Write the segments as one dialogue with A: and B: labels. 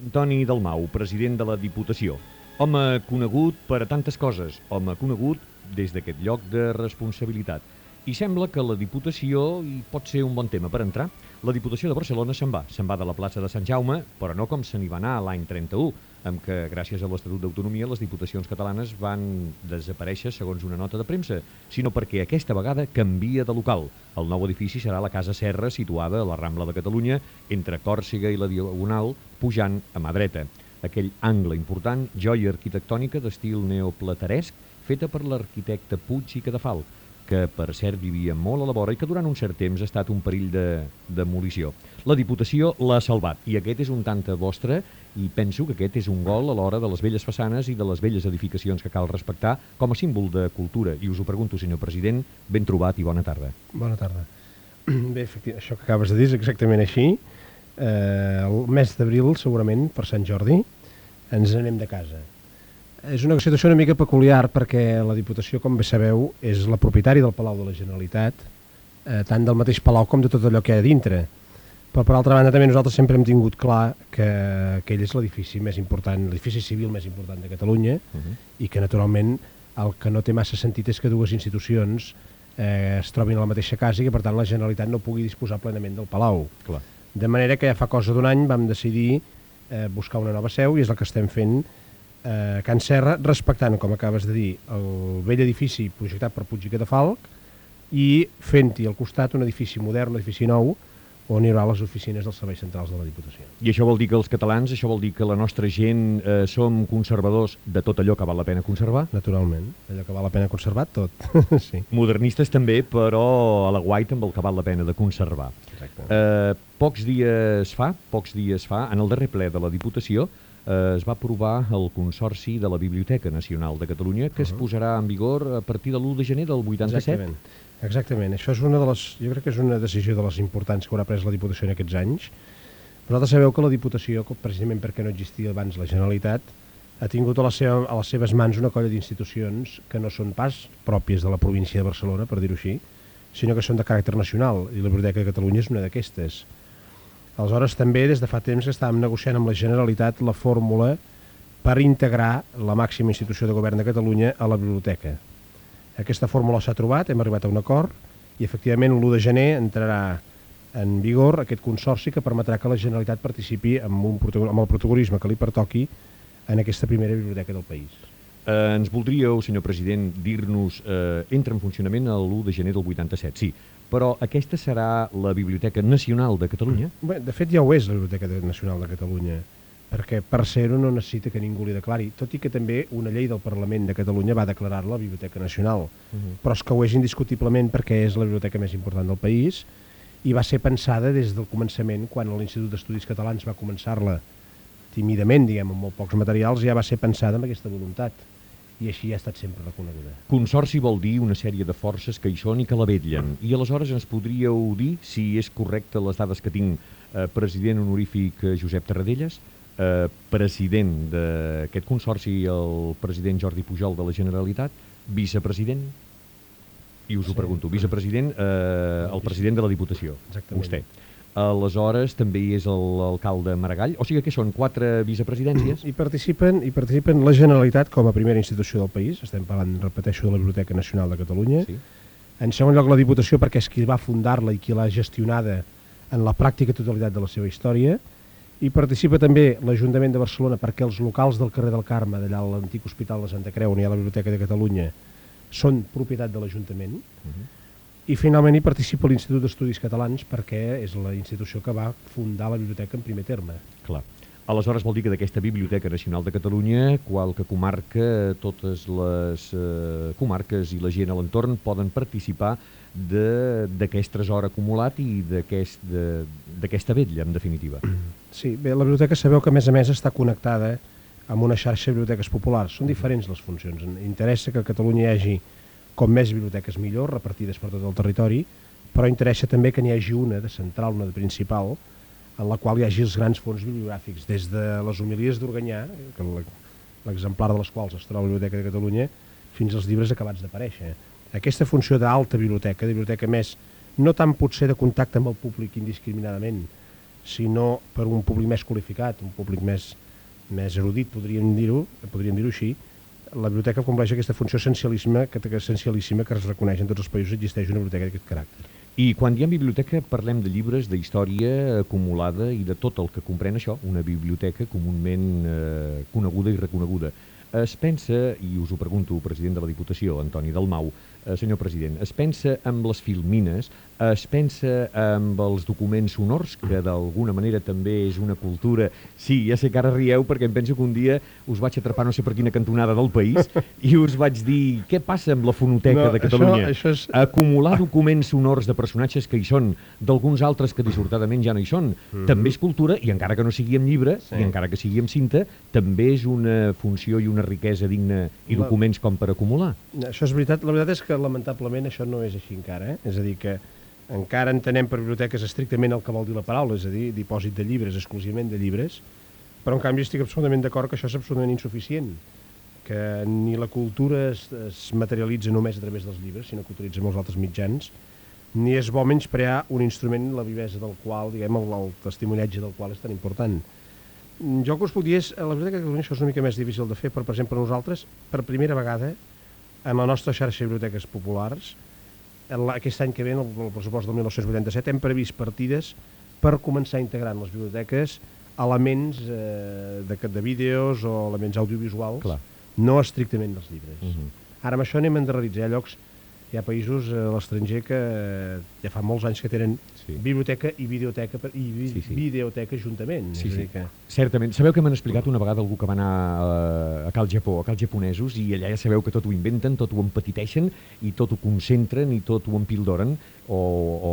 A: Antoni Dalmau, president de la Diputació. Home conegut per a tantes coses, home conegut des d'aquest lloc de responsabilitat. I sembla que la Diputació hi pot ser un bon tema per entrar. La Diputació de Barcelona se'n va. Se'n va de la plaça de Sant Jaume, però no com se n'hi va anar l'any 31, amb què, gràcies a l'Estatut d'Autonomia, les diputacions catalanes van desaparèixer segons una nota de premsa, sinó perquè aquesta vegada canvia de local. El nou edifici serà la Casa Serra, situada a la Rambla de Catalunya, entre Còrsega i la Diagonal, pujant a mà dreta. Aquell angle important, joia arquitectònica d'estil neoplateresc, feta per l'arquitecte Puig i Cadafalc, que per cert vivia molt a la vora i que durant un cert temps ha estat un perill de demolició. La Diputació l'ha salvat i aquest és un tanta vostre i penso que aquest és un gol a l'hora de les velles façanes i de les velles edificacions que cal respectar com a símbol de cultura. I us ho pregunto, senyor president, ben trobat i bona tarda.
B: Bona tarda. Bé, efectivament, això que acabes de dir és exactament així. Eh, el mes d'abril, segurament, per Sant Jordi, ens anem de casa. És una situació una mica peculiar perquè la Diputació, com bé sabeu, és la propietària del Palau de la Generalitat, eh, tant del mateix Palau com de tot allò que hi ha dintre. Però, per altra banda, també nosaltres sempre hem tingut clar que aquell és l'edifici més important, l'edifici civil més important de Catalunya, uh -huh. i que, naturalment, el que no té massa sentit és que dues institucions eh, es trobin a la mateixa casa i que, per tant, la Generalitat no pugui disposar plenament del Palau.
A: Clar.
B: De manera que ja fa cosa d'un any vam decidir eh, buscar una nova seu i és el que estem fent eh, Can Serra, respectant, com acabes de dir, el vell edifici projectat per Puig i Cadafalc i fent-hi al costat un edifici modern, un edifici nou, on hi haurà les oficines dels serveis centrals de la Diputació.
A: I això vol dir que els catalans, això vol dir que la nostra gent eh, som conservadors de tot allò que val la pena conservar?
B: Naturalment, allò que val la pena conservar, tot. sí.
A: Modernistes també, però a la guaita amb el que val la pena de conservar.
B: Exacte.
A: Eh, pocs dies fa, pocs dies fa, en el darrer ple de la Diputació, eh, es va aprovar el Consorci de la Biblioteca Nacional de Catalunya, que uh -huh. es posarà en vigor a partir de l'1 de gener del 87.
B: Exactament. Exactament. Això és una de les, jo crec que és una decisió de les importants que haurà pres la Diputació en aquests anys. Vosaltres sabeu que la Diputació, precisament perquè no existia abans la Generalitat, ha tingut a, la seva, a les seves mans una colla d'institucions que no són pas pròpies de la província de Barcelona, per dir-ho així, sinó que són de caràcter nacional, i la Biblioteca de Catalunya és una d'aquestes. Aleshores, també des de fa temps que estàvem negociant amb la Generalitat la fórmula per integrar la màxima institució de govern de Catalunya a la biblioteca. Aquesta fórmula s'ha trobat, hem arribat a un acord i efectivament l'1 de gener entrarà en vigor aquest consorci que permetrà que la Generalitat participi amb, un, amb el protagonisme que li pertoqui en aquesta primera biblioteca del país.
A: Eh, ens voldríeu, senyor president, dir-nos, eh, entra en funcionament l'1 de gener del 87, sí, però aquesta serà la Biblioteca Nacional de Catalunya?
B: Bé, de fet ja ho és la Biblioteca Nacional de Catalunya, perquè per ser-ho no necessita que ningú li declari, tot i que també una llei del Parlament de Catalunya va declarar-la Biblioteca Nacional, uh -huh. però és que ho és indiscutiblement perquè és la biblioteca més important del país i va ser pensada des del començament, quan l'Institut d'Estudis Catalans va començar-la tímidament, diguem, amb molt pocs materials, ja va ser pensada amb aquesta voluntat i així ha estat sempre reconeguda.
A: Consorci vol dir una sèrie de forces que hi són i que la vetllen. I aleshores ens podríeu dir, si és correcte les dades que tinc, eh, president honorífic Josep Tarradellas, eh, president d'aquest consorci el president Jordi Pujol de la Generalitat, vicepresident, i us sí, ho pregunto, vicepresident, eh, el president de la Diputació,
B: Exactament.
A: vostè. Aleshores, també hi és l'alcalde Maragall. O sigui que són quatre vicepresidències.
B: I participen, I participen la Generalitat com a primera institució del país. Estem parlant, repeteixo, de la Biblioteca Nacional de Catalunya.
A: Sí.
B: En segon lloc, la Diputació, perquè és qui va fundar-la i qui l'ha gestionada en la pràctica totalitat de la seva història. I participa també l'Ajuntament de Barcelona perquè els locals del carrer del Carme, d'allà a l'antic Hospital de Santa Creu, on hi ha la Biblioteca de Catalunya, són propietat de l'Ajuntament. Uh -huh i finalment hi participa l'Institut d'Estudis Catalans perquè és la institució que va fundar la biblioteca en primer terme.
A: Clar. Aleshores vol dir que d'aquesta Biblioteca Nacional de Catalunya, qualque comarca, totes les eh, comarques i la gent a l'entorn poden participar d'aquest tresor acumulat i d'aquesta aquest, vetlla, en definitiva.
B: Sí, bé, la biblioteca sabeu que a més a més està connectada amb una xarxa de biblioteques populars. Són diferents les funcions. Interessa que a Catalunya hi hagi com més biblioteques millor, repartides per tot el territori, però interessa també que n'hi hagi una de central, una de principal, en la qual hi hagi els grans fons bibliogràfics, des de les homilies d'Organyà, l'exemplar de les quals es troba a la Biblioteca de Catalunya, fins als llibres acabats d'aparèixer. Aquesta funció d'alta biblioteca, de biblioteca més, no tant potser de contacte amb el públic indiscriminadament, sinó per un públic més qualificat, un públic més, més erudit, podríem dir-ho podríem dir així, la biblioteca compleix aquesta funció essencialíssima que, essencialíssima que es reconeix en tots els països existeix una biblioteca d'aquest caràcter.
A: I quan diem biblioteca parlem de llibres, d'història acumulada i de tot el que comprèn això, una biblioteca comunament eh, coneguda i reconeguda. Es pensa, i us ho pregunto, president de la Diputació, Antoni Dalmau, eh, senyor president, es pensa amb les filmines, es pensa amb els documents sonors, que d'alguna manera també és una cultura... Sí, ja sé que ara rieu perquè em penso que un dia us vaig atrapar no sé per quina cantonada del país i us vaig dir què passa amb la fonoteca
B: No,
A: de Catalunya?
B: això- això és-
A: Acumular documents sonors de personatges que hi són, d'alguns altres que dissortadament ja no hi són, també és cultura i encara que no sigui en llibre.
B: Sí.
A: i encara que sigui en cinta, també és una funció i una riquesa digna i
B: La-
A: documents com per acumular.
B: Això és veritat. La veritat és que, lamentablement, això no és així encara. Eh? És a dir, que encara entenem per biblioteques estrictament el que vol dir la paraula, és a dir, dipòsit de llibres, exclusivament de llibres, però en canvi estic absolutament d'acord que això és absolutament insuficient, que ni la cultura es, es materialitza només a través dels llibres, sinó que utilitza molts altres mitjans, ni és bo menysprear un instrument la vivesa del qual, diguem, el, el testimoniatge del qual és tan important. Jo que us puc dir és, a la Biblioteca de Catalunya això és una mica més difícil de fer, però, per exemple, nosaltres, per primera vegada, en la nostra xarxa de biblioteques populars, aquest any que ve, en el, el pressupost del 1987, hem previst partides per començar a integrar en les biblioteques elements eh, de, de vídeos o elements audiovisuals,
A: Clar.
B: no estrictament dels llibres.
A: Mhm.
B: Ara amb això anem a endarreritzar. Hi ha llocs, hi ha països eh, a l'estranger que eh, ja fa molts anys que tenen
A: Sí.
B: biblioteca i videoteca i vi,
A: Sí, sí.
B: videoteca juntament.
A: Sí, sí.
B: que...
A: Certament. Sabeu que m'han explicat una vegada algú que va anar a, a Cal Japó, a Cal japonesos, i allà ja sabeu que tot ho inventen, tot ho empetiteixen, i tot ho concentren, i tot ho empildoren, o, o,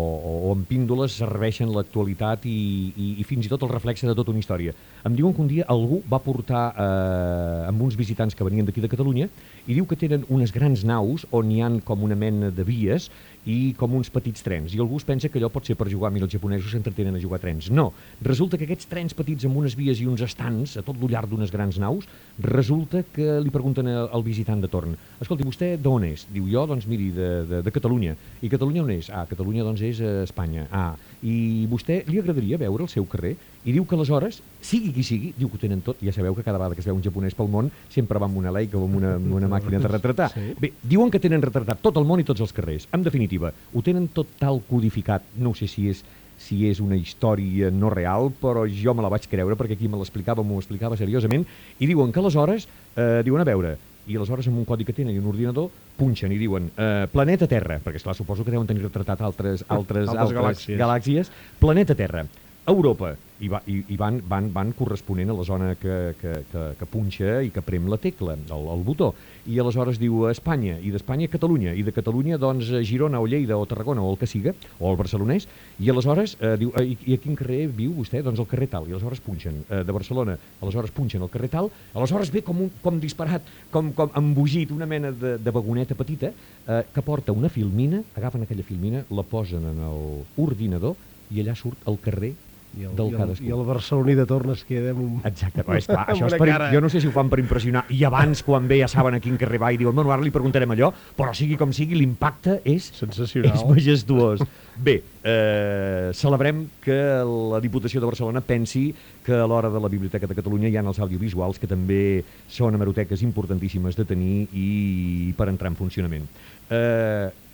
A: o amb píndoles serveixen l'actualitat i, i, i fins i tot el reflexe de tota una història. Em diuen que un dia algú va portar eh, amb uns visitants que venien d'aquí de Catalunya i diu que tenen unes grans naus on hi han com una mena de vies i com uns petits trens. I algú pensa que allò pot ser per jugar, mira, els japonesos s'entretenen a jugar a trens. No, resulta que aquests trens petits amb unes vies i uns estants a tot lo llarg d'unes grans naus, resulta que li pregunten al visitant de torn, escolti, vostè d'on és? Diu, jo, doncs miri, de, de, de Catalunya. I Catalunya on és? Ah, Catalunya doncs és a Espanya. Ah, i vostè li agradaria veure el seu carrer? I diu que aleshores, sigui qui sigui, diu que ho tenen tot, ja sabeu que cada vegada que es veu un japonès pel món sempre va amb una Leica o amb una, amb una màquina de retratar.
B: Sí.
A: Bé, diuen que tenen retratat tot el món i tots els carrers. En definitiva, ho tenen tot tal codificat, no sé si és si és una història no real, però jo me la vaig creure perquè qui me l'explicava m'ho explicava seriosament, i diuen que aleshores, eh, diuen a veure, i aleshores amb un codi que tenen i un ordinador punxen i diuen eh, planeta Terra, perquè esclar, suposo que deuen tenir retratat altres, altres,
B: Altres galàxies.
A: galàxies, planeta Terra, Europa, i, va, i, i van, van, van corresponent a la zona que, que, que, que punxa i que prem la tecla, el, el botó. I aleshores diu Espanya, i d'Espanya Catalunya, i de Catalunya doncs a Girona o Lleida o Tarragona o el que siga, o el barcelonès, i aleshores eh, diu, eh, i, i a quin carrer viu vostè? Doncs al carrer tal, i aleshores punxen eh, de Barcelona, aleshores punxen al carrer tal, aleshores ve com, un, com disparat, com, com embogit, una mena de, de vagoneta petita eh, que porta una filmina, agafen aquella filmina, la posen en l'ordinador i allà surt el carrer
B: I el,
A: del
B: i el,
A: cadascú.
B: i el barceloní de torn es queda amb un...
A: Exacte, però és clar, això és per,
B: cara.
A: jo no sé si ho fan per impressionar, i abans quan ve ja saben a quin carrer va i diuen, bueno, ara li preguntarem allò, però sigui com sigui, l'impacte és,
B: Sensacional.
A: és majestuós. Bé, eh, celebrem que la Diputació de Barcelona pensi que a l'hora de la Biblioteca de Catalunya hi ha els audiovisuals que també són hemeroteques importantíssimes de tenir i per entrar en funcionament. Eh,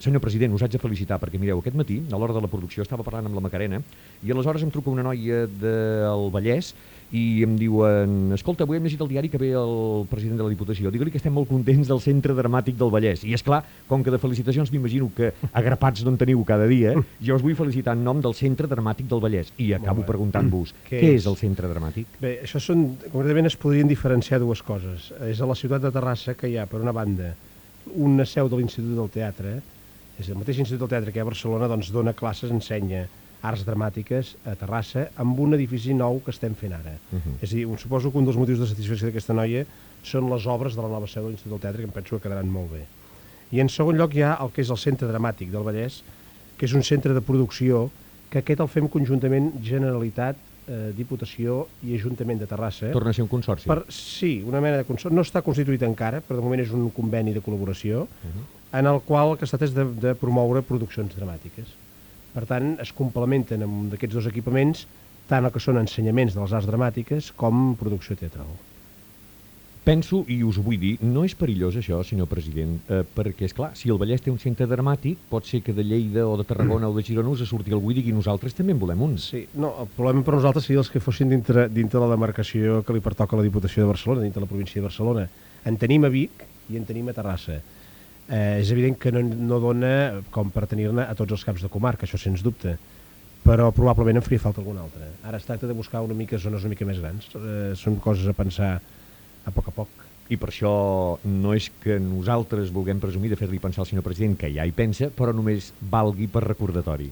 A: Senyor president, us haig de felicitar perquè, mireu, aquest matí, a l'hora de la producció, estava parlant amb la Macarena i aleshores em truca una noia del Vallès i em diuen escolta, avui hem llegit el diari que ve el president de la Diputació. Digue-li que estem molt contents del Centre Dramàtic del Vallès. I és clar, com que de felicitacions m'imagino que agrapats d'on teniu cada dia, jo us vull felicitar en nom del Centre Dramàtic del Vallès. I acabo preguntant-vos,
B: Què
A: què
B: és?
A: és el Centre Dramàtic?
B: Bé, això són, concretament es podrien diferenciar dues coses. És a la ciutat de Terrassa que hi ha, per una banda, una seu de l'Institut del Teatre, és el mateix Institut del Teatre que hi ha a Barcelona, doncs dona classes, ensenya arts dramàtiques a Terrassa amb un edifici nou que estem fent ara.
A: Uh -huh.
B: És a dir, suposo que un dels motius de satisfacció d'aquesta noia són les obres de la nova seu de l'Institut del Teatre, que em penso que quedaran molt bé. I en segon lloc hi ha el que és el Centre Dramàtic del Vallès, que és un centre de producció que aquest el fem conjuntament Generalitat, eh, Diputació i Ajuntament de Terrassa.
A: Torna a ser un consorci.
B: Per, sí, una mena de consorci. No està constituït encara, però de moment és un conveni de col·laboració,
A: Uh -huh.
B: en el qual el que ha estat és de, de promoure produccions dramàtiques. Per tant, es complementen amb d'aquests dos equipaments tant el que són ensenyaments de les arts dramàtiques com producció teatral.
A: Penso, i us vull dir, no és perillós això, senyor president, eh, perquè, és clar, si el Vallès té un centre dramàtic, pot ser que de Lleida o de Tarragona o de Girona us surti algú i digui nosaltres també en volem un.
B: Sí, no, el problema per nosaltres seria els que fossin dintre, dintre la demarcació que li pertoca a la Diputació de Barcelona, dintre la província de Barcelona. En tenim a Vic i en tenim a Terrassa. Eh, és evident que no, no dona com per tenir-ne a tots els caps de comarca, això sens dubte però probablement en faria falta algun altre. Ara es tracta de buscar una mica zones una mica més grans. Eh, són coses a pensar a poc a poc.
A: I per això no és que nosaltres vulguem presumir de fer-li pensar al senyor president que ja hi pensa, però només valgui per recordatori.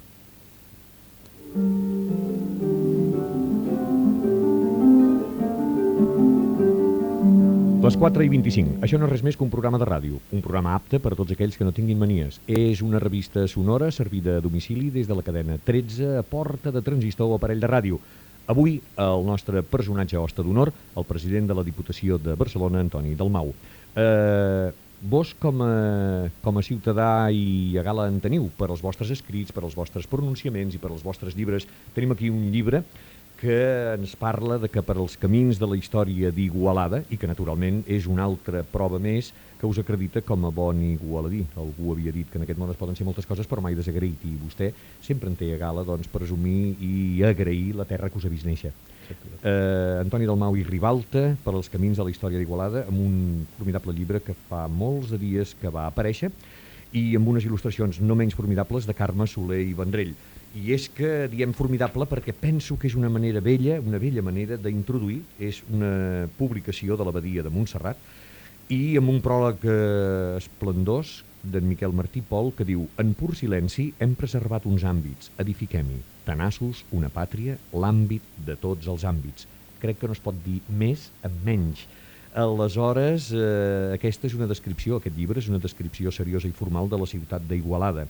A: Les 4 i 25. Això no és res més que un programa de ràdio, un programa apte per a tots aquells que no tinguin manies. És una revista sonora servida a domicili des de la cadena 13 a porta de transistor o aparell de ràdio. Avui, el nostre personatge hoste d'honor, el president de la Diputació de Barcelona, Antoni Dalmau. Eh, vos, com a, com a ciutadà i a gala en teniu, per als vostres escrits, per als vostres pronunciaments i per als vostres llibres, tenim aquí un llibre que ens parla de que per als camins de la història d'Igualada, i que naturalment és una altra prova més que us acredita com a bon igualadí. Algú havia dit que en aquest món es poden ser moltes coses però mai desagraït, i vostè sempre en té a gala doncs, presumir i agrair la terra que us ha vist néixer. Eh, Antoni Dalmau i Ribalta, per als camins de la història d'Igualada, amb un formidable llibre que fa molts de dies que va aparèixer, i amb unes il·lustracions no menys formidables de Carme Soler i Vendrell. I és que diem formidable perquè penso que és una manera vella, una vella manera d'introduir, és una publicació de l'abadia de Montserrat, i amb un pròleg eh, esplendós d'en Miquel Martí Pol que diu En pur silenci hem preservat uns àmbits, edifiquem-hi, tenaços, una pàtria, l'àmbit de tots els àmbits. Crec que no es pot dir més amb menys. Aleshores, eh, aquesta és una descripció, aquest llibre és una descripció seriosa i formal de la ciutat d'Igualada.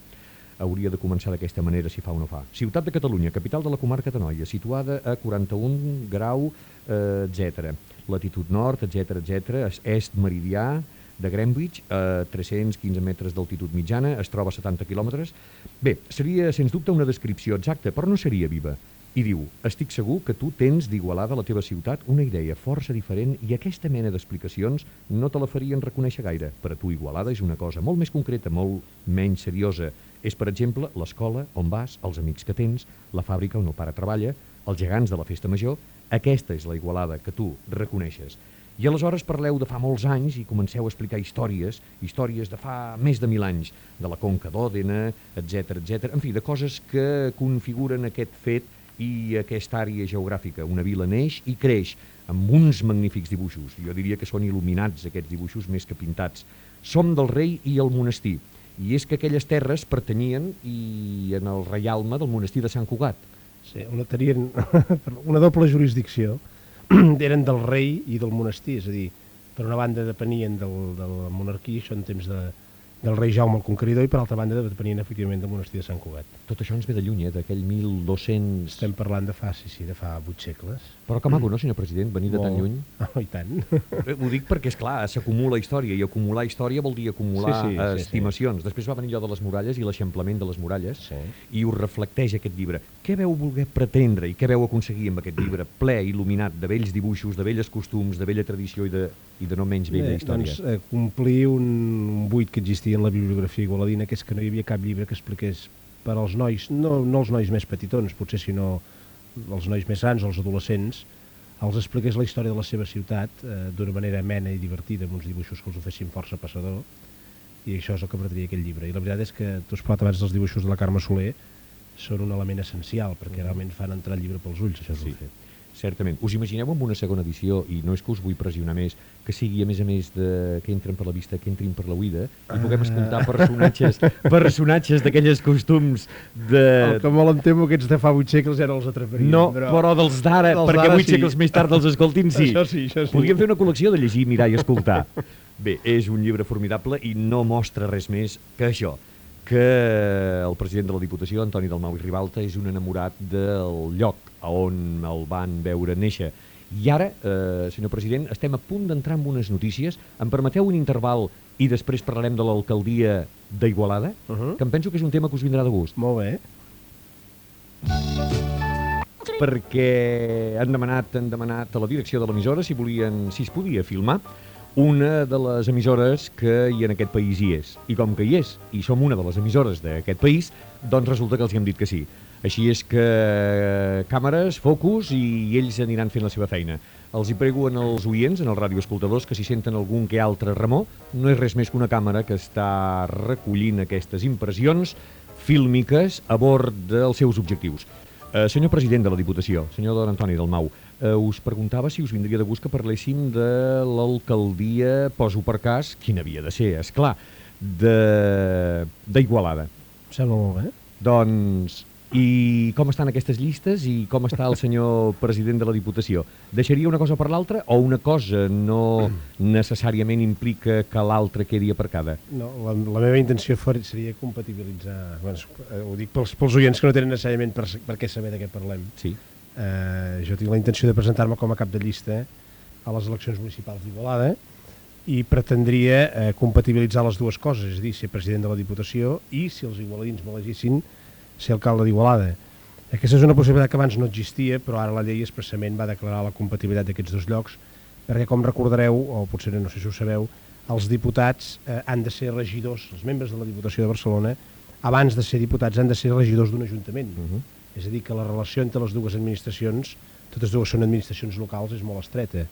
A: Hauria de començar d'aquesta manera si fa o no fa. Ciutat de Catalunya, capital de la comarca de Noia, situada a 41 grau, eh, etc. Latitud nord, etc etc. est meridià de Greenwich, a 315 metres d'altitud mitjana, es troba a 70 quilòmetres. Bé, seria, sens dubte, una descripció exacta, però no seria viva. I diu, estic segur que tu tens d'Igualada la teva ciutat una idea força diferent i aquesta mena d'explicacions no te la farien reconèixer gaire. Per a tu Igualada és una cosa molt més concreta, molt menys seriosa. És, per exemple, l'escola on vas, els amics que tens, la fàbrica on el pare treballa, els gegants de la festa major. Aquesta és la Igualada que tu reconeixes. I aleshores parleu de fa molts anys i comenceu a explicar històries, històries de fa més de mil anys, de la conca d'Òdena, etc etc. en fi, de coses que configuren aquest fet i aquesta àrea geogràfica. Una vila neix i creix amb uns magnífics dibuixos. Jo diria que són il·luminats aquests dibuixos més que pintats. Som del rei i el monestir. I és que aquelles terres pertanyien i en el reialme del monestir de Sant Cugat.
B: Sí, una, tenien una doble jurisdicció. Eren del rei i del monestir, és a dir, per una banda depenien del, de la monarquia, això en temps de, del rei Jaume el Conqueridor i per altra banda depenien efectivament del monestir de Sant Cugat.
A: Tot això ens ve de lluny, eh? d'aquell 1200...
B: Estem parlant de fa, sí, sí, de fa 8 segles.
A: Però que maco, no, senyor president, venir de tan lluny?
B: Oh, I tant.
A: Eh, Ho dic perquè, és clar, s'acumula història, i acumular història vol dir acumular
B: Sí, sí, sí, sí.
A: estimacions. Després va venir allò de les muralles i l'eixamplament de les muralles,
B: Sí.
A: i ho reflecteix aquest llibre. Què veu voler pretendre i què veu aconseguir amb aquest llibre ple, il·luminat, de vells dibuixos, de velles costums, de vella tradició i de, i de no menys vella
B: Bé,
A: història?
B: Doncs eh, complir un, un buit que existia en la bibliografia igualadina, que és que no hi havia cap llibre que expliqués per als nois, no, no els nois més petitons, potser sinó els nois més grans, els adolescents, els expliqués la història de la seva ciutat eh, d'una manera amena i divertida, amb uns dibuixos que els ho fessin força passador, i això és el que pretenia aquell llibre. I la veritat és que tu has parlat abans dels dibuixos de la Carme Soler, són un element essencial, perquè realment fan entrar el llibre pels ulls, això és
A: Sí.
B: el fet.
A: Certament. Us imagineu amb una segona edició, i no és que us vull pressionar més, que sigui, a més a més, de, que entren per la vista, que entrin per la oïda, i puguem escoltar personatges personatges d'aquelles costums de...
B: El que molt em temo aquests de fa 8 segles ja no els atraparia.
A: No, però, dels d'ara, perquè
B: d'ara
A: vuit
B: sí.
A: segles més tard els escoltin, sí.
B: Això sí, això sí.
A: Podríem fer una col·lecció de llegir, mirar i escoltar. Bé, és un llibre formidable i no mostra res més que això, que el president de la Diputació, Antoni Dalmau i Ribalta, és un enamorat del lloc a on el van veure néixer. I ara, eh, senyor president, estem a punt d'entrar en unes notícies. Em permeteu un interval i després parlarem de l'alcaldia d'Igualada,
B: Uh -huh.
A: que em penso que és un tema que us vindrà de gust.
B: Molt bé.
A: perquè han demanat, han demanat a la direcció de l'emissora si volien, si es podia filmar una de les emissores que hi en aquest país hi és. I com que hi és, i som una de les emissores d'aquest país, doncs resulta que els hi hem dit que sí. Així és que eh, càmeres, focus i ells aniran fent la seva feina. Els hi prego en els oients, en els radioescoltadors, que si senten algun que altre remor, no és res més que una càmera que està recollint aquestes impressions fílmiques a bord dels seus objectius. Eh, senyor president de la Diputació, senyor Don Antoni Dalmau, eh, us preguntava si us vindria de gust que parléssim de l'alcaldia, poso per cas, quina havia de ser, és clar, d'Igualada.
B: Em sembla molt bé.
A: Doncs, i com estan aquestes llistes i com està el senyor president de la Diputació? Deixaria una cosa per l'altra o una cosa no necessàriament implica que l'altra quedi aparcada?
B: No, la, la meva intenció seria compatibilitzar... Bueno, eh, ho dic pels, pels oients que no tenen necessàriament per, per què saber de què parlem.
A: Sí.
B: Eh, jo tinc la intenció de presentar-me com a cap de llista a les eleccions municipals d'Igualada i pretendria eh, compatibilitzar les dues coses, és a dir, ser president de la Diputació i, si els igualadins m'elegissin, ser alcalde d'Igualada. Aquesta és una possibilitat que abans no existia, però ara la llei expressament va declarar la compatibilitat d'aquests dos llocs, perquè com recordareu, o potser no sé si ho sabeu, els diputats eh, han de ser regidors, els membres de la Diputació de Barcelona, abans de ser diputats han de ser regidors d'un ajuntament.
A: Uh -huh.
B: És a dir, que la relació entre les dues administracions, totes dues són administracions locals, és molt estreta.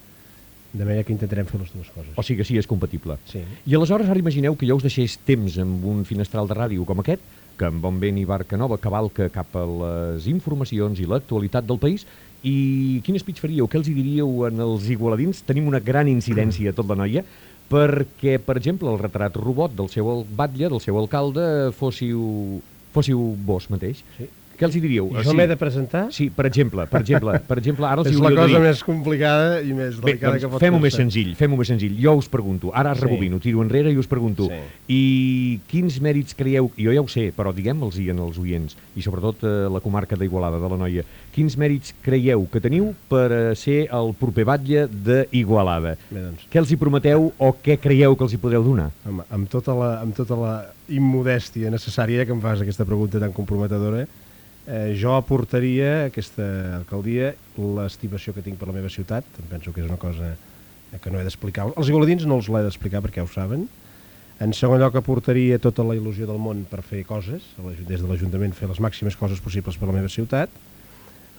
B: De manera que intentarem fer les dues coses.
A: O sigui que sí, és compatible.
B: Sí.
A: I aleshores ara imagineu que jo us deixés temps amb un finestral de ràdio com aquest, que amb bon vent i barca nova cavalca cap a les informacions i l'actualitat del país, i quin speech faríeu? Què els hi diríeu en els igualadins? Tenim una gran incidència a tot la noia, perquè, per exemple, el retrat robot del seu batlle, del seu alcalde, fóssiu, fóssiu vos mateix.
B: sí.
A: Què els hi diríeu?
B: I jo m'he de presentar?
A: Sí, per exemple, per exemple, per exemple ara els hi
B: és la cosa
A: dir...
B: més complicada i més
A: Bé,
B: delicada
A: doncs
B: que pot
A: fem-ho més senzill, fem-ho més senzill. Jo us pregunto, ara
B: Sí.
A: rebobino, tiro enrere i us pregunto,
B: Sí.
A: i quins mèrits creieu, jo ja ho sé, però diguem-los-hi en els oients, i sobretot a la comarca d'Igualada, de la Noia, quins mèrits creieu que teniu per eh, ser el proper batlle d'Igualada?
B: Bé, doncs,
A: Què els hi prometeu o què creieu que els hi podeu donar?
B: amb, amb, tota la, amb tota la immodèstia necessària que em fas aquesta pregunta tan comprometedora, eh, jo aportaria a aquesta alcaldia l'estimació que tinc per la meva ciutat, em penso que és una cosa que no he d'explicar. Els igualadins no els l'he d'explicar perquè ja ho saben. En segon lloc, aportaria tota la il·lusió del món per fer coses, des de l'Ajuntament fer les màximes coses possibles per la meva ciutat.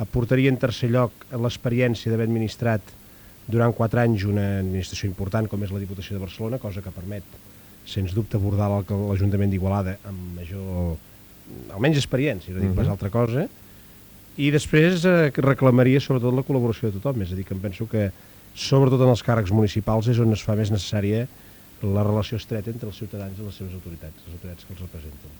B: Aportaria, en tercer lloc, l'experiència d'haver administrat durant quatre anys una administració important com és la Diputació de Barcelona, cosa que permet, sens dubte, abordar l'Ajuntament d'Igualada amb major, almenys experiència, no dic pas
A: Mhm.
B: altra cosa, i després eh, reclamaria sobretot la col·laboració de tothom, és a dir, que em penso que sobretot en els càrrecs municipals és on es fa més necessària la relació estreta entre els ciutadans i les seves autoritats, les autoritats que els representen.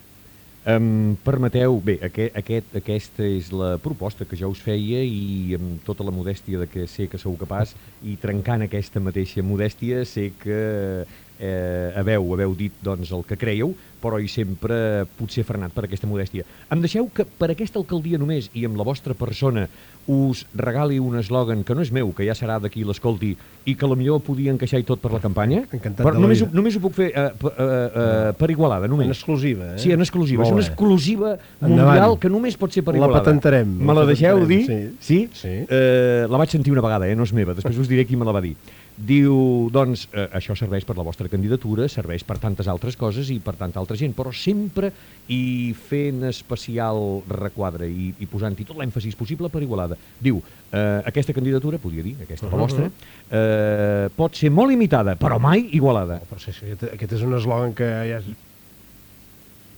A: Em permeteu, bé, aquest, aquest, aquesta és la proposta que jo us feia i amb tota la modèstia de que sé que sou capaç i trencant aquesta mateixa modèstia sé que eh, haveu, haveu dit doncs, el que creieu, però i sempre potser frenat per aquesta modèstia. Em deixeu que per aquesta alcaldia només i amb la vostra persona us regali un eslògan que no és meu, que ja serà d'aquí l'escolti i que millor podia encaixar i tot per la campanya?
B: Encantat
A: però
B: la
A: només, ho- només ho puc fer eh, per, eh, eh, per Igualada, només.
B: En exclusiva, eh?
A: Sí, en exclusiva.
B: Molt
A: és una
B: bé.
A: exclusiva
B: Endavant.
A: mundial que només pot ser per
B: La
A: Igualada.
B: patentarem,
A: Me
B: la
A: la deixeu dir?
B: patentarem,
A: Sí?
B: Sí.
A: Eh, la vaig sentir una vegada, eh? no és meva. Després us diré qui me la va dir. Diu, doncs, eh, això serveix per la vostra candidatura, serveix per tantes altres coses i per tanta altra gent, però sempre i fent especial requadre i, i posant-hi tot l'èmfasis possible per Igualada. Diu, eh, aquesta candidatura, podria dir, aquesta, la
B: Uh-huh.
A: vostra, eh, pot ser molt limitada, però mai Igualada.
B: Però sí, sí, aquest, aquest és un eslògan que ja és...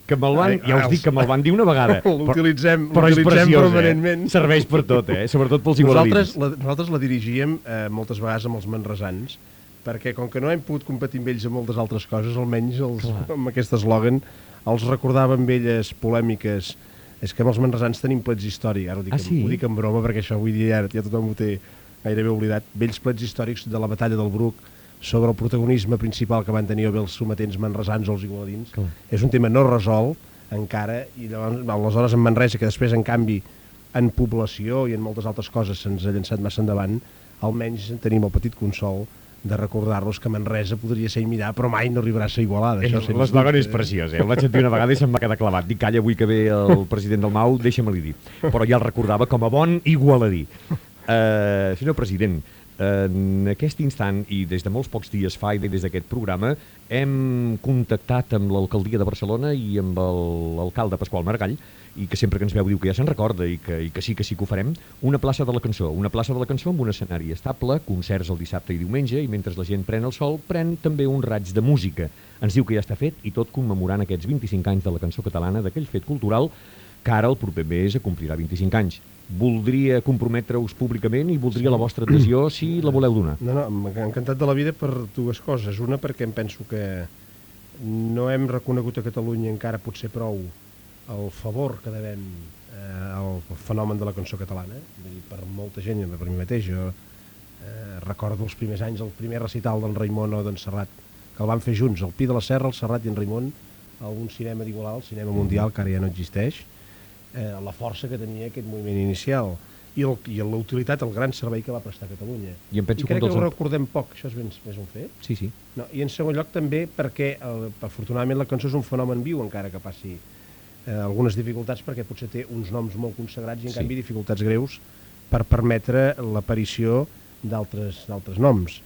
A: Que me'l van,
B: Ai,
A: ja us dic que me'l van dir una vegada.
B: L'utilitzem
A: preciós,
B: permanentment.
A: Eh? Serveix per tot, eh? Sobretot pels
B: Nosaltres
A: igualadins.
B: la, nosaltres la dirigíem eh, moltes vegades amb els manresans, perquè com que no hem pogut competir amb ells en moltes altres coses, almenys els,
A: Clar.
B: amb aquest eslògan els recordava amb elles polèmiques. És que amb els manresans tenim plets històrics, ara ho dic,
A: Ah, sí?
B: ho dic en broma perquè això avui dia ja, ja tothom ho té gairebé oblidat. Vells plets històrics de la batalla del Bruc sobre el protagonisme principal que van tenir o bé els sometents manresans o els igualadins.
A: Clar.
B: És un tema no resolt encara i llavors, aleshores en Manresa, que després en canvi en població i en moltes altres coses se'ns ha llançat massa endavant, almenys tenim el petit consol de recordar-los que Manresa podria ser mirar, però mai no arribarà a ser Igualada. Això sens
A: L'eslògan és preciós, eh? El vaig sentir una vegada i se'm va quedar clavat. Dic, calla, avui que ve el president del Mau, deixa'm-li dir. Però ja el recordava com a bon igualadí. Uh, senyor president, en aquest instant i des de molts pocs dies fa i des d'aquest programa hem contactat amb l'alcaldia de Barcelona i amb l'alcalde Pasqual Maragall i que sempre que ens veu diu que ja se'n recorda i que, i que sí que sí que ho farem, una plaça de la cançó. Una plaça de la cançó amb un escenari estable, concerts el dissabte i diumenge i mentre la gent pren el sol, pren també un raig de música. Ens diu que ja està fet i tot commemorant aquests 25 anys de la cançó catalana, d'aquell fet cultural que ara el proper mes acomplirà 25 anys. Voldria comprometre-us públicament i voldria la vostra adhesió si la voleu donar.
B: No, no, m'ha encantat de la vida per dues coses. Una, perquè em penso que no hem reconegut a Catalunya encara potser prou el favor que devem eh, al fenomen de la cançó catalana. Vull dir, per molta gent, per mi mateix, jo eh, recordo els primers anys, el primer recital d'en Raimon o d'en Serrat, que el van fer junts, el Pi de la Serra, el Serrat i en Raimon, a un cinema d'Igualà, el cinema mundial, que ara ja no existeix, eh, la força que tenia aquest moviment inicial i, el, i la utilitat, el gran servei que va prestar a Catalunya.
A: I em penso
B: I crec que ho recordem poc, això és ben, és un fet.
A: Sí, sí.
B: No, I en segon lloc també perquè, el, afortunadament, la cançó és un fenomen viu, encara que passi eh, algunes dificultats, perquè potser té uns noms molt consagrats i, en
A: Sí.
B: canvi, dificultats greus per permetre l'aparició d'altres noms.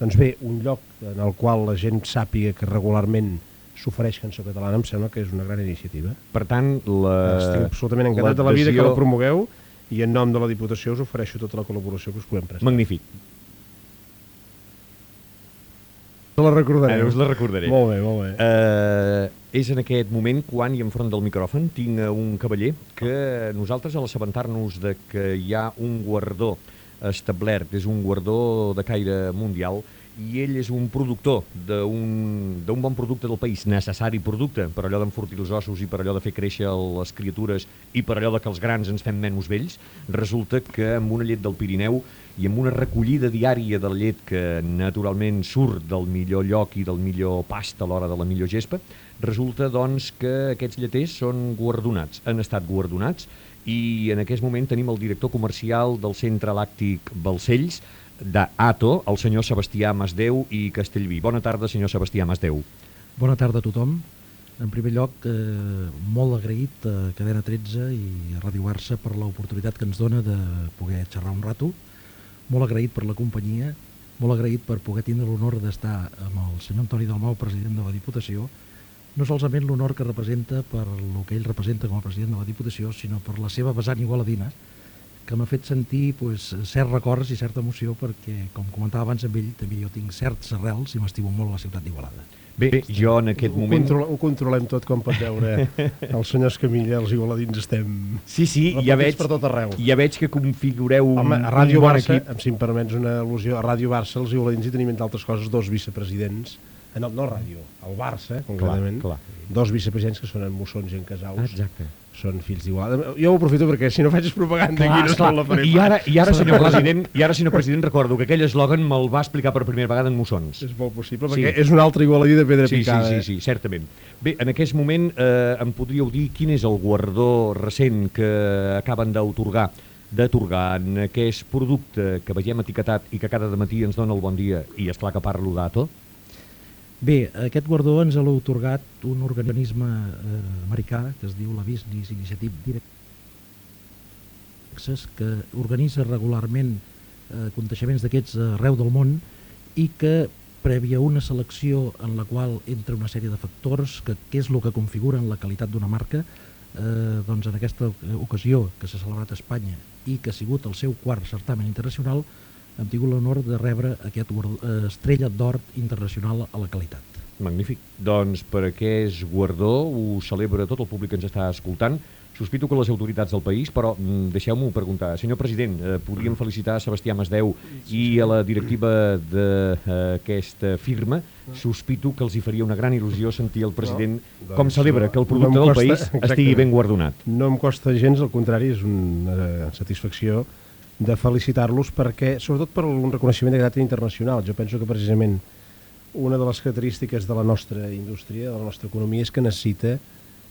B: Doncs bé, un lloc en el qual la gent sàpiga que regularment s'ofereix cançó catalana em sembla que és una gran iniciativa.
A: Per tant, la...
B: Estic absolutament encantat de la vida que la promogueu i en nom de la Diputació us ofereixo tota la col·laboració que us podem prestar.
A: Magnífic.
B: Te la recordaré.
A: Ara us la recordaré.
B: Molt bé, molt bé.
A: Uh, és en aquest moment quan i enfront del micròfon tinc un cavaller que nosaltres a l'assabentar-nos de que hi ha un guardó establert, és un guardó de caire mundial i ell és un productor d'un bon producte del país, necessari producte per allò d'enfortir els ossos i per allò de fer créixer les criatures i per allò de que els grans ens fem menys vells, resulta que amb una llet del Pirineu i amb una recollida diària de la llet que naturalment surt del millor lloc i del millor past a l'hora de la millor gespa, resulta doncs que aquests lleters són guardonats, han estat guardonats i en aquest moment tenim el director comercial del Centre Làctic Balcells, d'ATO, el senyor Sebastià Masdeu i Castellví. Bona tarda, senyor Sebastià Masdeu.
C: Bona tarda a tothom. En primer lloc, eh, molt agraït a Cadena 13 i a Ràdio Barça per l'oportunitat que ens dona de poder xerrar un rato. Molt agraït per la companyia, molt agraït per poder tindre l'honor d'estar amb el senyor Antoni Dalmau, president de la Diputació, no solament l'honor que representa per el que ell representa com a president de la Diputació, sinó per la seva vessant igualadina, que m'ha fet sentir pues, certs records i certa emoció perquè, com comentava abans amb ell, també jo tinc certs arrels i m'estimo molt la ciutat d'Igualada.
A: Bé, jo en aquest
B: ho,
A: moment...
B: control, ho controlem tot, com pot veure el senyor Escamilla, els igualadins estem
A: Sí, sí, ja veig,
B: per tot arreu.
A: ja veig que configureu
B: Home,
A: un,
B: a Ràdio
A: un bon
B: Barça,
A: equip.
B: si em permets una al·lusió, a Ràdio Barça els igualadins hi tenim, entre altres coses, dos vicepresidents, eh, no, no Ràdio, al Barça, concretament,
A: clar.
B: dos vicepresidents que són en Mussons i en Casaus,
A: Ah, exacte.
B: Són fills d'Igualada. Jo ho aprofito perquè si no faig propaganda aquí no
A: esclar.
B: la faré
A: I ara, I ara, senyor president, i ara, senyor president, recordo que aquell eslògan me'l va explicar per primera vegada en Mossons.
B: És molt possible,
A: Sí.
B: perquè és un altre igualadí de pedra
A: Sí, sí,
B: picada.
A: sí, sí, certament. Bé, en aquest moment eh, em podríeu dir quin és el guardó recent que acaben d'autorgar d'atorgar en aquest producte que veiem etiquetat i que cada matí ens dona el bon dia, i és clar que parlo d'Ato,
C: Bé, aquest guardó ens l'ha otorgat un organisme eh, americà que es diu la Business Initiative Direct que organitza regularment eh, conteixements d'aquests arreu del món i que prèvia una selecció en la qual entra una sèrie de factors que, que és el que configuren la qualitat d'una marca eh, doncs en aquesta ocasió que s'ha celebrat a Espanya i que ha sigut el seu quart certamen internacional hem tingut l'honor de rebre aquest guardó- eh, estrella d'or internacional a la qualitat.
A: Magnífic. Doncs per aquest guardó ho celebra tot el públic que ens està escoltant. Sospito que les autoritats del país, però mm, deixeu-m'ho preguntar. Senyor president, eh, podríem felicitar Sebastià Masdeu i a la directiva d'aquesta firma. Sospito que els hi faria una gran il·lusió sentir el president
B: No,
A: com
B: doncs
A: celebra
B: no-
A: que el
B: no
A: producte del
B: costa-
A: país
B: exactament.
A: estigui ben guardonat.
B: No em costa gens, al contrari, és una satisfacció de felicitar-los perquè, sobretot per un reconeixement de caràcter internacional. Jo penso que precisament una de les característiques de la nostra indústria, de la nostra economia, és que necessita,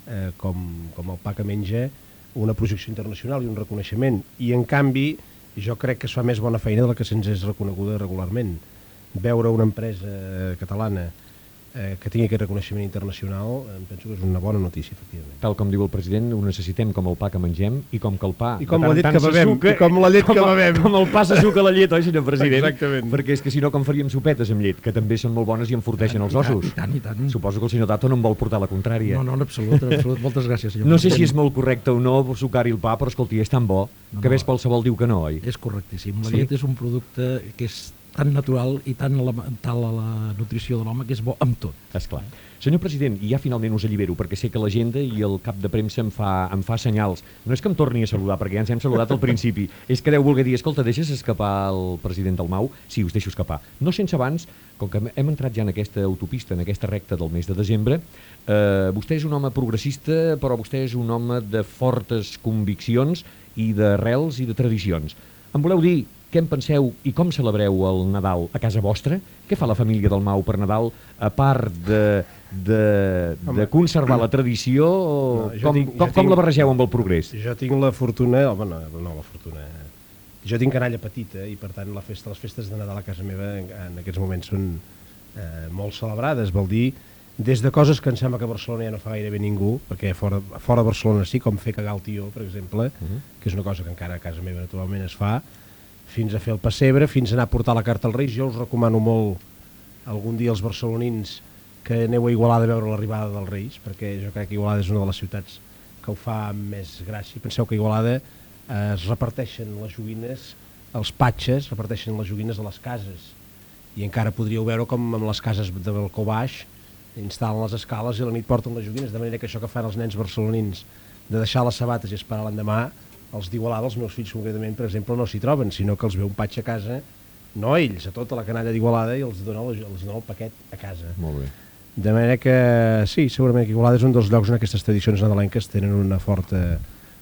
B: eh, com, com el pa que menja, una projecció internacional i un reconeixement. I, en canvi, jo crec que es fa més bona feina de la que se'ns és reconeguda regularment. veure una empresa catalana eh, que tingui aquest reconeixement internacional, em penso que és una bona notícia, efectivament.
A: Tal com diu el president, ho necessitem com el pa que mengem i com que el pa...
B: I com la llet que bevem,
A: s'assuca,
B: i com la llet que
A: com,
B: bevem.
A: Com el pa s'assuca la llet, oi, senyor president?
B: Exactament.
A: Perquè és que si no, com faríem sopetes amb llet, que també són molt bones i enforteixen els
C: I tant,
A: ossos.
C: I tant, i tant.
A: Suposo que el senyor Dato no em vol portar la contrària.
C: No, no, en absolut, en absolut. Moltes gràcies, senyor
A: No sé si és molt correcte o no sucar-hi el pa, però escolti, és tan bo
C: No,
A: que
C: no.
A: ves qualsevol diu que no, oi?
C: És correctíssim. La
A: Sí?
C: llet és un producte que és tan natural i tan elemental a la nutrició de l'home que és bo amb tot.
A: Esclar. Senyor president, i ja finalment us allibero, perquè sé que l'agenda i el cap de premsa em fa, em fa senyals. No és que em torni a saludar, perquè ja ens hem saludat al principi. És que deu voler dir, escolta, deixes escapar el president del Mau? Sí, us deixo escapar. No sense abans, com que hem entrat ja en aquesta autopista, en aquesta recta del mes de desembre, eh, vostè és un home progressista, però vostè és un home de fortes conviccions i d'arrels i de tradicions. Em voleu dir què en penseu i com celebreu el Nadal a casa vostra? Què fa la família del Mau per Nadal, a part de, de, de
B: Home.
A: conservar la tradició? O
B: No,
A: com,
B: tinc-
A: com, com
B: tinc-
A: la barregeu amb el progrés?
B: Jo tinc la fortuna, home, no, no la fortuna, jo tinc canalla petita i per tant la festa, les festes de Nadal a casa meva en, en aquests moments són eh, molt celebrades, vol dir des de coses que em sembla que a Barcelona ja no fa gairebé ningú, perquè fora, fora de Barcelona sí, com fer cagar el tió, per exemple, uh -huh. que és una cosa que encara a casa meva naturalment es fa, fins a fer el pessebre, fins a anar a portar la carta als Reis. Jo us recomano molt algun dia els barcelonins que aneu a Igualada a veure l'arribada dels Reis, perquè jo crec que Igualada és una de les ciutats que ho fa amb més gràcia. Penseu que a Igualada eh, es reparteixen les joguines, els patxes reparteixen les joguines a les cases i encara podríeu veure com amb les cases de balcó baix instal·len les escales i la nit porten les joguines, de manera que això que fan els nens barcelonins de deixar les sabates i esperar l'endemà, els d'Igualada, els meus fills concretament, per exemple, no s'hi troben, sinó que els ve un patx a casa, no a ells, a tota la canalla d'Igualada i els dona, els dona el paquet a casa.
A: Molt bé.
B: De manera que sí, segurament que Igualada és un dels llocs on aquestes tradicions nadalenques tenen una forta,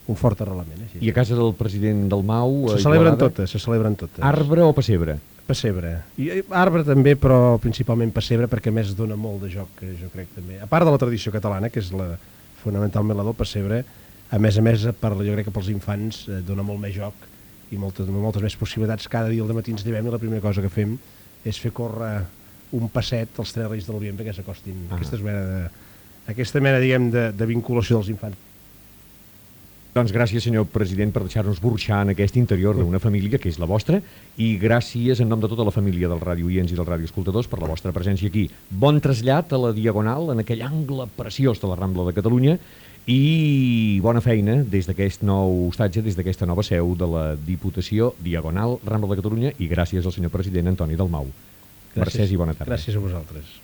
B: un fort arrelament. Eh?
A: I a casa del president del Mau...
B: Se celebren
A: Igualada,
B: totes, se celebren totes.
A: Arbre o pessebre?
B: Pessebre. I eh, arbre també, però principalment pessebre, perquè més dona molt de joc, que jo crec també. A part de la tradició catalana, que és la, fonamentalment la del pessebre, a més a més, per, jo crec que pels infants eh, dona molt més joc i moltes, moltes més possibilitats. Cada dia al matí ens llevem i la primera cosa que fem és fer córrer un passet als tres reis de l'Orient perquè s'acostin.
A: Ah.
B: Aquesta mena de, aquesta mena, diguem, de, de vinculació dels infants.
A: Doncs gràcies, senyor president, per deixar-nos burxar en aquest interior d'una família que és la vostra i gràcies en nom de tota la família del Ràdio Iens i del Ràdio Escoltadors per la vostra presència aquí. Bon trasllat a la Diagonal, en aquell angle preciós de la Rambla de Catalunya i bona feina des d'aquest nou hostatge, des d'aquesta nova seu de la Diputació Diagonal Rambla de Catalunya i gràcies al senyor president Antoni Dalmau. Mercès i bona tarda.
B: Gràcies a vosaltres.